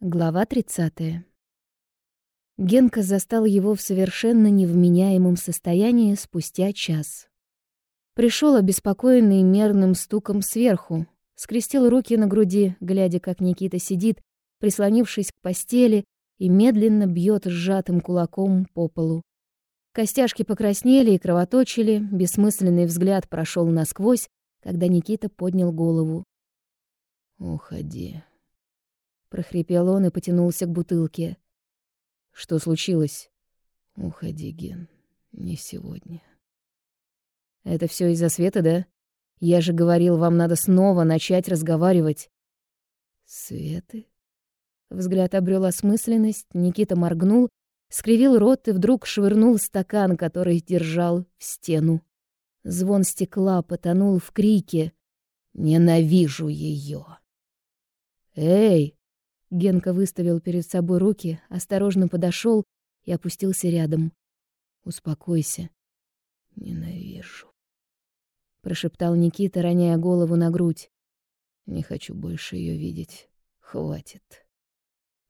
Глава 30. Генка застал его в совершенно невменяемом состоянии спустя час. Пришел обеспокоенный мерным стуком сверху, скрестил руки на груди, глядя, как Никита сидит, прислонившись к постели и медленно бьет сжатым кулаком по полу. Костяшки покраснели и кровоточили, бессмысленный взгляд прошел насквозь, когда Никита поднял голову. «Уходи», прохрипел он и потянулся к бутылке. Что случилось? Уходи, Ген. Не сегодня. Это все из-за света, да? Я же говорил, вам надо снова начать разговаривать. Светы? Взгляд обрел осмысленность, Никита моргнул, скривил рот и вдруг швырнул стакан, который держал в стену. Звон стекла потонул в крике. «Ненавижу ее!» «Эй!» Генка выставил перед собой руки, осторожно подошел и опустился рядом. «Успокойся». «Ненавижу», — прошептал Никита, роняя голову на грудь. «Не хочу больше ее видеть. Хватит».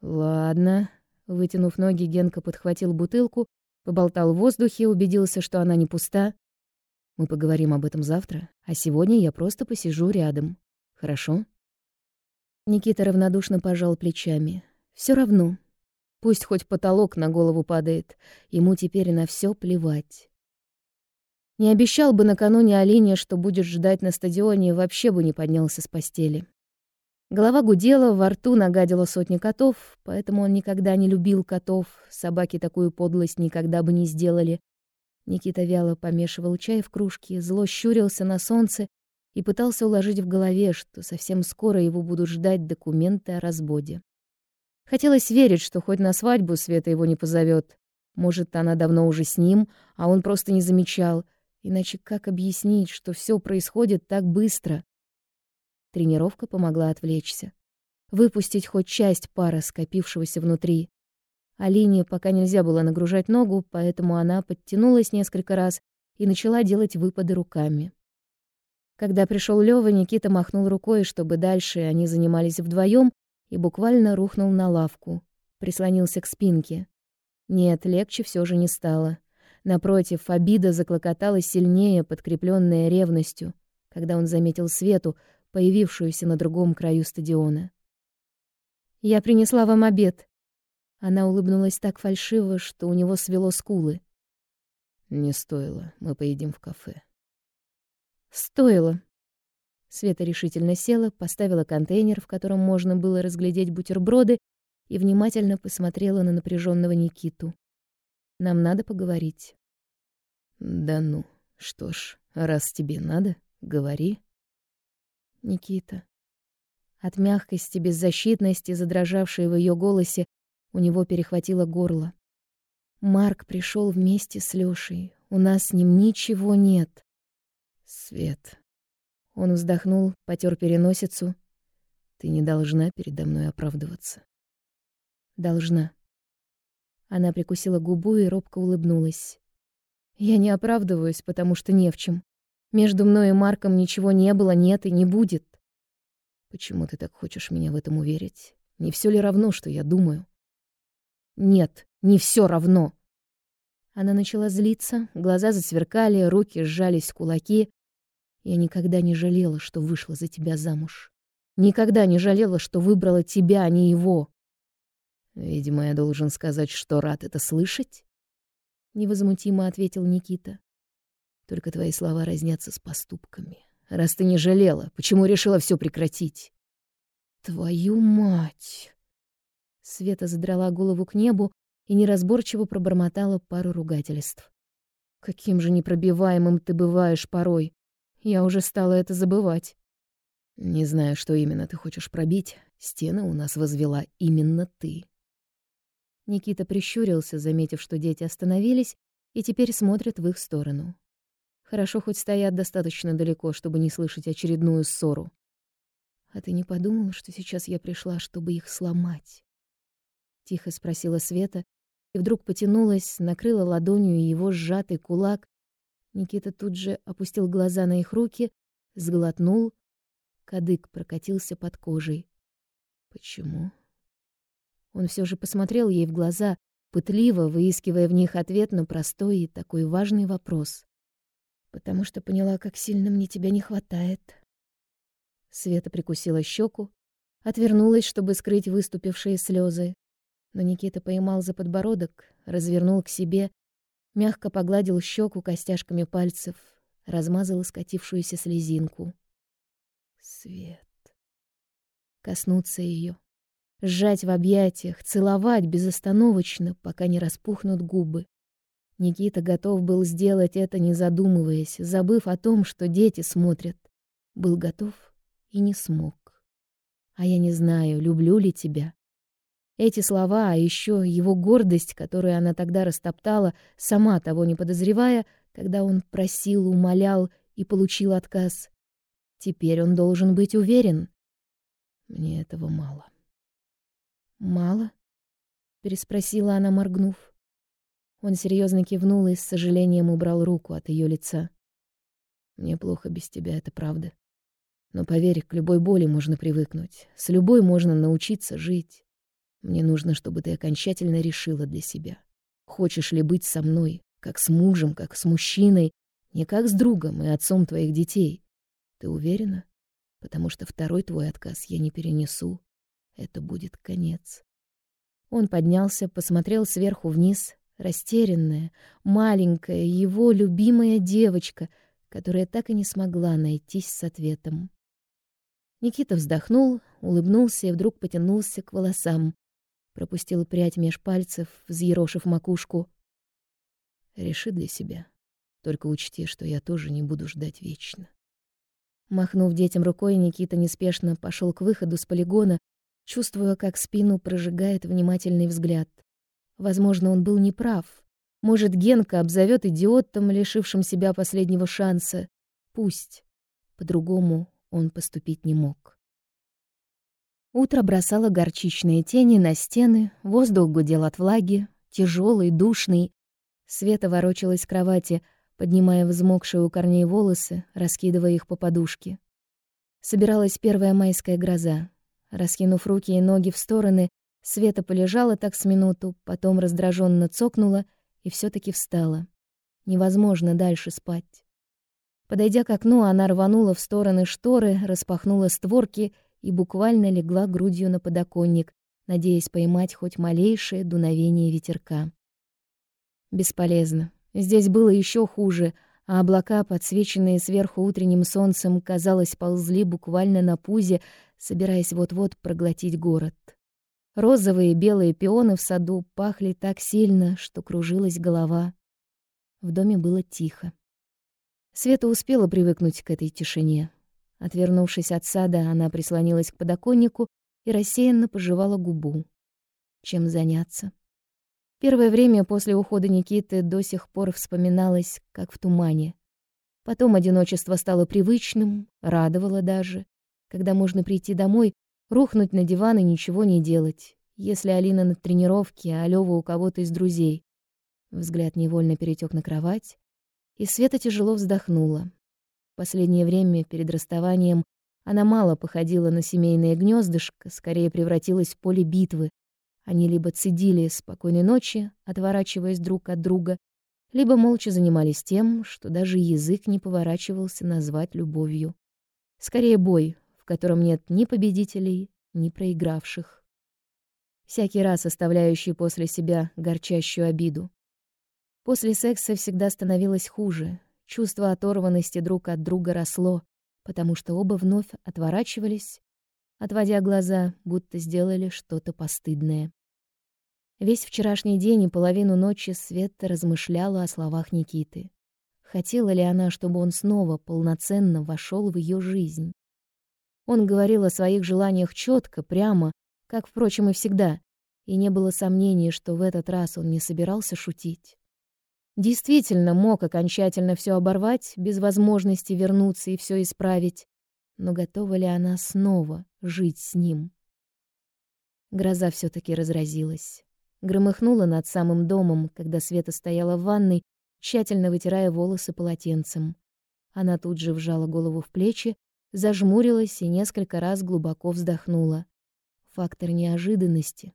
«Ладно». Вытянув ноги, Генка подхватил бутылку, поболтал в воздухе, убедился, что она не пуста. «Мы поговорим об этом завтра, а сегодня я просто посижу рядом. Хорошо?» Никита равнодушно пожал плечами. Все равно. Пусть хоть потолок на голову падает. Ему теперь на все плевать. Не обещал бы накануне Алине, что будет ждать на стадионе, вообще бы не поднялся с постели. Голова гудела, во рту нагадила сотни котов, поэтому он никогда не любил котов. Собаки такую подлость никогда бы не сделали. Никита вяло помешивал чай в кружке, зло щурился на солнце и пытался уложить в голове, что совсем скоро его будут ждать документы о разводе. Хотелось верить, что хоть на свадьбу Света его не позовет. Может, она давно уже с ним, а он просто не замечал. Иначе как объяснить, что все происходит так быстро? Тренировка помогла отвлечься. Выпустить хоть часть пара, скопившегося внутри. Алине пока нельзя было нагружать ногу, поэтому она подтянулась несколько раз и начала делать выпады руками. Когда пришел Лёва, Никита махнул рукой, чтобы дальше они занимались вдвоем, и буквально рухнул на лавку, прислонился к спинке. Нет, легче все же не стало. Напротив, обида заклокотала сильнее, подкрепленная ревностью, когда он заметил Свету, появившуюся на другом краю стадиона. «Я принесла вам обед». Она улыбнулась так фальшиво, что у него свело скулы. «Не стоило, мы поедим в кафе». Стоило. Света решительно села, поставила контейнер, в котором можно было разглядеть бутерброды, и внимательно посмотрела на напряженного Никиту. Нам надо поговорить. Да ну, что ж, раз тебе надо, говори. Никита. От мягкости, беззащитности, задрожавшей в ее голосе, у него перехватило горло. Марк пришел вместе с Лёшей. У нас с ним ничего нет. Свет. Он вздохнул, потер переносицу. Ты не должна передо мной оправдываться. Должна. Она прикусила губу и робко улыбнулась. Я не оправдываюсь, потому что не в чем. Между мной и Марком ничего не было, нет и не будет. Почему ты так хочешь меня в этом уверить? Не все ли равно, что я думаю? Нет, не все равно. Она начала злиться, глаза засверкали, руки сжались в кулаки. Я никогда не жалела, что вышла за тебя замуж. Никогда не жалела, что выбрала тебя, а не его. Видимо, я должен сказать, что рад это слышать, невозмутимо ответил Никита. Только твои слова разнятся с поступками. Раз ты не жалела, почему решила все прекратить? Твою мать. Света задрала голову к небу и неразборчиво пробормотала пару ругательств. Каким же непробиваемым ты бываешь порой. Я уже стала это забывать. Не знаю, что именно ты хочешь пробить. Стены у нас возвела именно ты. Никита прищурился, заметив, что дети остановились и теперь смотрят в их сторону. Хорошо хоть стоят достаточно далеко, чтобы не слышать очередную ссору. А ты не подумал, что сейчас я пришла, чтобы их сломать? Тихо спросила Света и вдруг потянулась, накрыла ладонью его сжатый кулак Никита тут же опустил глаза на их руки, сглотнул. Кадык прокатился под кожей. Почему? Он все же посмотрел ей в глаза, пытливо выискивая в них ответ на простой и такой важный вопрос. «Потому что поняла, как сильно мне тебя не хватает». Света прикусила щеку, отвернулась, чтобы скрыть выступившие слезы. Но Никита поймал за подбородок, развернул к себе, мягко погладил щеку костяшками пальцев, размазал скатившуюся слезинку. Свет. Коснуться ее, сжать в объятиях, целовать безостановочно, пока не распухнут губы. Никита готов был сделать это, не задумываясь, забыв о том, что дети смотрят. Был готов и не смог. А я не знаю, люблю ли тебя. Эти слова, а еще его гордость, которую она тогда растоптала, сама того не подозревая, когда он просил, умолял и получил отказ. Теперь он должен быть уверен. Мне этого мало. «Мало?» — переспросила она, моргнув. Он серьезно кивнул и с сожалением убрал руку от ее лица. «Мне плохо без тебя, это правда. Но поверь, к любой боли можно привыкнуть. С любой можно научиться жить. Мне нужно, чтобы ты окончательно решила для себя. Хочешь ли быть со мной, как с мужем, как с мужчиной, не как с другом и отцом твоих детей? Ты уверена? Потому что второй твой отказ я не перенесу это будет конец. Он поднялся, посмотрел сверху вниз, растерянная, маленькая, его любимая девочка, которая так и не смогла найтись с ответом. Никита вздохнул, улыбнулся и вдруг потянулся к волосам. Пропустил прядь меж пальцев, взъерошив макушку. «Реши для себя. Только учти, что я тоже не буду ждать вечно». Махнув детям рукой, Никита неспешно пошел к выходу с полигона, чувствуя, как спину прожигает внимательный взгляд. Возможно, он был неправ. Может, Генка обзовет идиотом, лишившим себя последнего шанса. Пусть. По-другому он поступить не мог. Утро бросало горчичные тени на стены, воздух гудел от влаги, тяжелый, душный. Света ворочалась в кровати, поднимая взмокшие у корней волосы, раскидывая их по подушке. Собиралась первая майская гроза. Раскинув руки и ноги в стороны, Света полежала так с минуту, потом раздраженно цокнула и все таки встала. Невозможно дальше спать. Подойдя к окну, она рванула в стороны шторы, распахнула створки и буквально легла грудью на подоконник, надеясь поймать хоть малейшее дуновение ветерка. Бесполезно. Здесь было еще хуже, а облака, подсвеченные сверху утренним солнцем, казалось, ползли буквально на пузе, собираясь вот-вот проглотить город. Розовые и белые пионы в саду пахли так сильно, что кружилась голова. В доме было тихо. Света успела привыкнуть к этой тишине. Отвернувшись от сада, она прислонилась к подоконнику и рассеянно пожевала губу. Чем заняться? Первое время после ухода Никиты до сих пор вспоминалось, как в тумане. Потом одиночество стало привычным, радовало даже когда можно прийти домой, рухнуть на диван и ничего не делать, если Алина на тренировке, а Лёва у кого-то из друзей. Взгляд невольно перетек на кровать, и Света тяжело вздохнула. В последнее время, перед расставанием, она мало походила на семейное гнездышко, скорее превратилась в поле битвы. Они либо цедили спокойной ночи, отворачиваясь друг от друга, либо молча занимались тем, что даже язык не поворачивался назвать любовью. Скорее бой, котором нет ни победителей, ни проигравших. Всякий раз оставляющий после себя горчащую обиду. После секса всегда становилось хуже. Чувство оторванности друг от друга росло, потому что оба вновь отворачивались, отводя глаза, будто сделали что-то постыдное. Весь вчерашний день и половину ночи Света размышляла о словах Никиты. Хотела ли она, чтобы он снова полноценно вошел в ее жизнь? Он говорил о своих желаниях четко, прямо, как, впрочем, и всегда, и не было сомнений, что в этот раз он не собирался шутить. Действительно мог окончательно все оборвать, без возможности вернуться и все исправить, но готова ли она снова жить с ним? Гроза все таки разразилась. Громыхнула над самым домом, когда Света стояла в ванной, тщательно вытирая волосы полотенцем. Она тут же вжала голову в плечи зажмурилась и несколько раз глубоко вздохнула. Фактор неожиданности.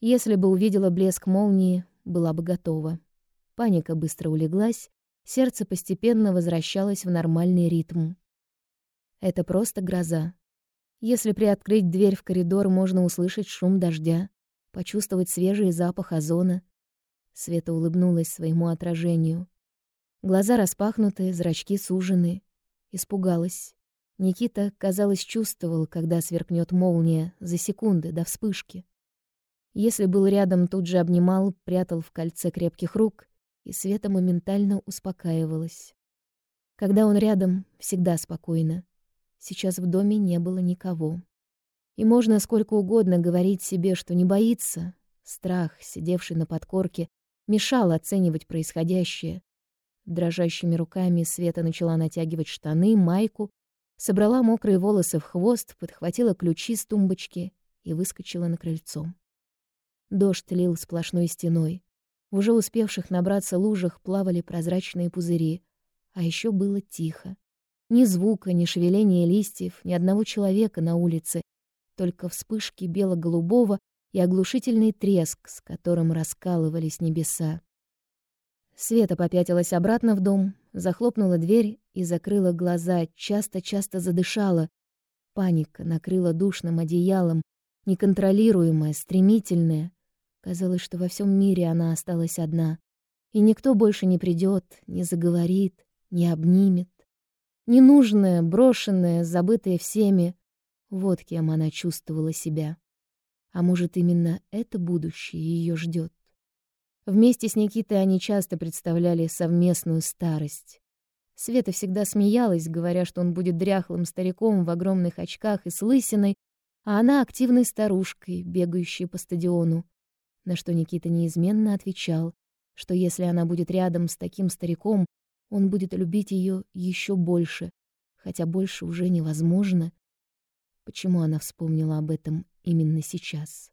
Если бы увидела блеск молнии, была бы готова. Паника быстро улеглась, сердце постепенно возвращалось в нормальный ритм. Это просто гроза. Если приоткрыть дверь в коридор, можно услышать шум дождя, почувствовать свежий запах озона. Света улыбнулась своему отражению. Глаза распахнуты, зрачки сужены. Испугалась. Никита, казалось, чувствовал, когда сверкнет молния за секунды до вспышки. Если был рядом, тут же обнимал, прятал в кольце крепких рук, и Света моментально успокаивалась. Когда он рядом, всегда спокойно. Сейчас в доме не было никого. И можно сколько угодно говорить себе, что не боится. Страх, сидевший на подкорке, мешал оценивать происходящее. Дрожащими руками Света начала натягивать штаны, майку, собрала мокрые волосы в хвост, подхватила ключи с тумбочки и выскочила на крыльцо. Дождь лил сплошной стеной. В уже успевших набраться лужах плавали прозрачные пузыри, а еще было тихо. Ни звука, ни шевеления листьев, ни одного человека на улице, только вспышки бело-голубого и оглушительный треск, с которым раскалывались небеса. Света попятилась обратно в дом, захлопнула дверь и закрыла глаза, часто-часто задышала. Паника накрыла душным одеялом, неконтролируемая, стремительная. Казалось, что во всем мире она осталась одна, и никто больше не придет, не заговорит, не обнимет. Ненужная, брошенная, забытая всеми. Вот кем она чувствовала себя. А может, именно это будущее ее ждет. Вместе с Никитой они часто представляли совместную старость. Света всегда смеялась, говоря, что он будет дряхлым стариком в огромных очках и с лысиной, а она активной старушкой, бегающей по стадиону. На что Никита неизменно отвечал, что если она будет рядом с таким стариком, он будет любить ее еще больше, хотя больше уже невозможно. Почему она вспомнила об этом именно сейчас?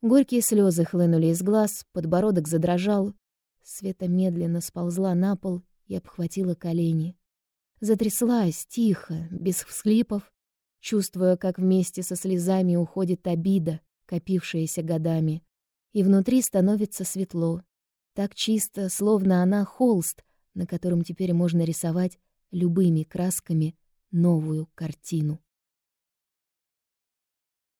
Горькие слезы хлынули из глаз, подбородок задрожал. Света медленно сползла на пол и обхватила колени. Затряслась тихо, без всхлипов, чувствуя, как вместе со слезами уходит обида, копившаяся годами. И внутри становится светло. Так чисто, словно она холст, на котором теперь можно рисовать любыми красками новую картину.